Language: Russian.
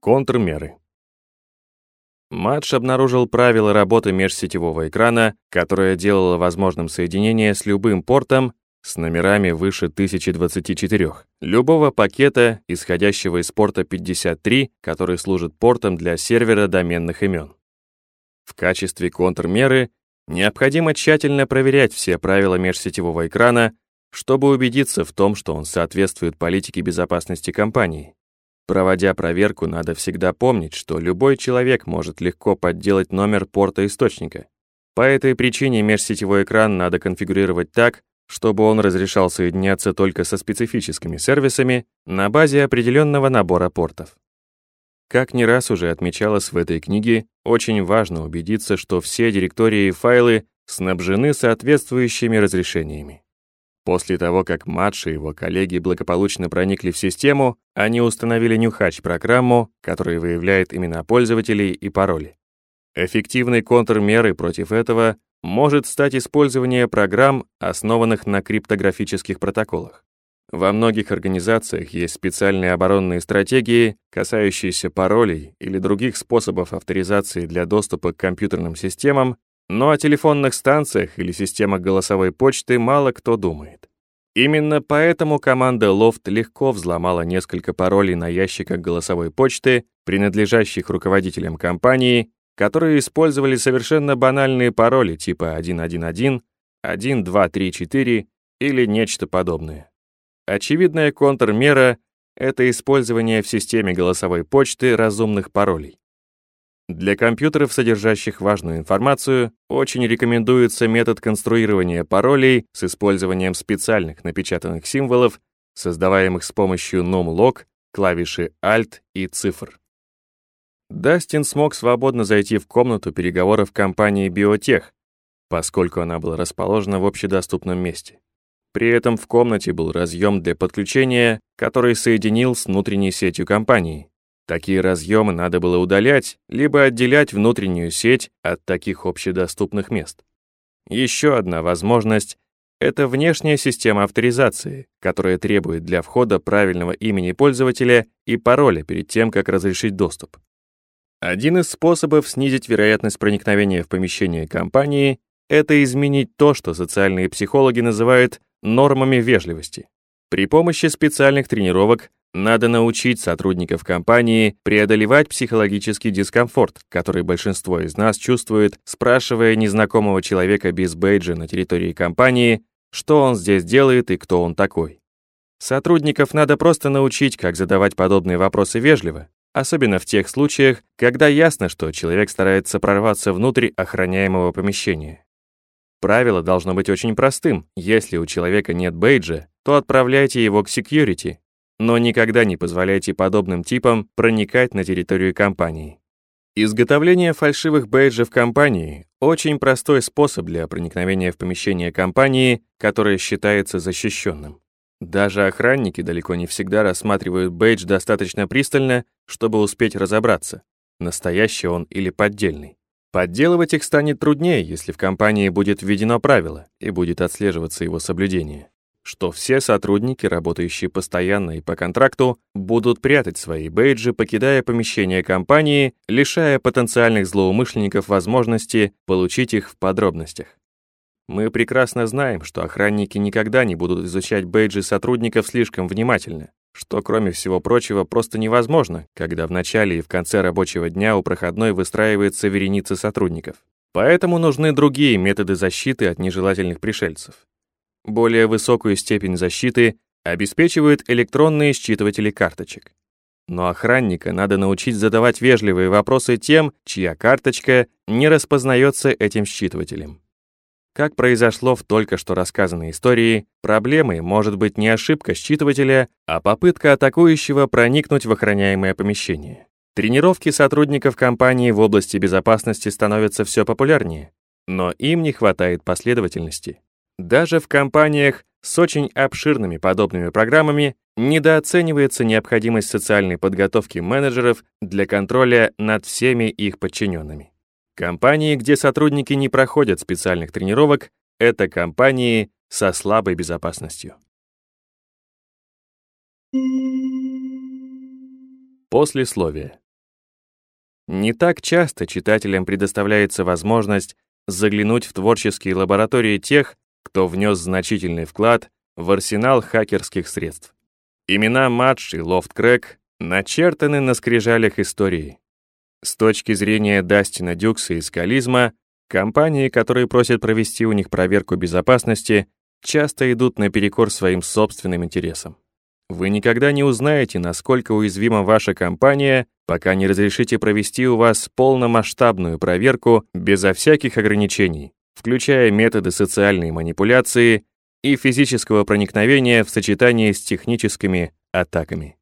Контрмеры. Матч обнаружил правила работы межсетевого экрана, которое делало возможным соединение с любым портом с номерами выше 1024, любого пакета, исходящего из порта 53, который служит портом для сервера доменных имен. В качестве контрмеры необходимо тщательно проверять все правила межсетевого экрана, чтобы убедиться в том, что он соответствует политике безопасности компании. Проводя проверку, надо всегда помнить, что любой человек может легко подделать номер порта источника. По этой причине межсетевой экран надо конфигурировать так, чтобы он разрешал соединяться только со специфическими сервисами на базе определенного набора портов. Как не раз уже отмечалось в этой книге, очень важно убедиться, что все директории и файлы снабжены соответствующими разрешениями. После того, как Матш и его коллеги благополучно проникли в систему, они установили Нюхач-программу, которая выявляет имена пользователей и пароли. Эффективной контрмерой против этого может стать использование программ, основанных на криптографических протоколах. Во многих организациях есть специальные оборонные стратегии, касающиеся паролей или других способов авторизации для доступа к компьютерным системам, но о телефонных станциях или системах голосовой почты мало кто думает. Именно поэтому команда Loft легко взломала несколько паролей на ящиках голосовой почты, принадлежащих руководителям компании, которые использовали совершенно банальные пароли типа 111, 1234 или нечто подобное. Очевидная контрмера — это использование в системе голосовой почты разумных паролей. Для компьютеров, содержащих важную информацию, очень рекомендуется метод конструирования паролей с использованием специальных напечатанных символов, создаваемых с помощью numlock, клавиши Alt и цифр. Дастин смог свободно зайти в комнату переговоров компании Biotech, поскольку она была расположена в общедоступном месте. При этом в комнате был разъем для подключения, который соединил с внутренней сетью компании. Такие разъемы надо было удалять, либо отделять внутреннюю сеть от таких общедоступных мест. Еще одна возможность — это внешняя система авторизации, которая требует для входа правильного имени пользователя и пароля перед тем, как разрешить доступ. Один из способов снизить вероятность проникновения в помещение компании — это изменить то, что социальные психологи называют нормами вежливости. При помощи специальных тренировок надо научить сотрудников компании преодолевать психологический дискомфорт, который большинство из нас чувствует, спрашивая незнакомого человека без бейджа на территории компании, что он здесь делает и кто он такой. Сотрудников надо просто научить, как задавать подобные вопросы вежливо, особенно в тех случаях, когда ясно, что человек старается прорваться внутрь охраняемого помещения. Правило должно быть очень простым. Если у человека нет бейджа, то отправляйте его к security, но никогда не позволяйте подобным типам проникать на территорию компании. Изготовление фальшивых бейджев компании — очень простой способ для проникновения в помещение компании, которое считается защищенным. Даже охранники далеко не всегда рассматривают бейдж достаточно пристально, чтобы успеть разобраться, настоящий он или поддельный. Подделывать их станет труднее, если в компании будет введено правило и будет отслеживаться его соблюдение что все сотрудники, работающие постоянно и по контракту, будут прятать свои бейджи, покидая помещение компании, лишая потенциальных злоумышленников возможности получить их в подробностях. Мы прекрасно знаем, что охранники никогда не будут изучать бейджи сотрудников слишком внимательно, что, кроме всего прочего, просто невозможно, когда в начале и в конце рабочего дня у проходной выстраивается вереница сотрудников. Поэтому нужны другие методы защиты от нежелательных пришельцев. Более высокую степень защиты обеспечивают электронные считыватели карточек. Но охранника надо научить задавать вежливые вопросы тем, чья карточка не распознается этим считывателем. Как произошло в только что рассказанной истории, проблемой может быть не ошибка считывателя, а попытка атакующего проникнуть в охраняемое помещение. Тренировки сотрудников компании в области безопасности становятся все популярнее, но им не хватает последовательности. Даже в компаниях с очень обширными подобными программами недооценивается необходимость социальной подготовки менеджеров для контроля над всеми их подчиненными. Компании, где сотрудники не проходят специальных тренировок, это компании со слабой безопасностью. Послесловие. Не так часто читателям предоставляется возможность заглянуть в творческие лаборатории тех, кто внес значительный вклад в арсенал хакерских средств. Имена Мадж и Лофт Крэк начертаны на скрижалях истории. С точки зрения Дастина Дюкса и Скализма, компании, которые просят провести у них проверку безопасности, часто идут наперекор своим собственным интересам. Вы никогда не узнаете, насколько уязвима ваша компания, пока не разрешите провести у вас полномасштабную проверку безо всяких ограничений, включая методы социальной манипуляции и физического проникновения в сочетании с техническими атаками.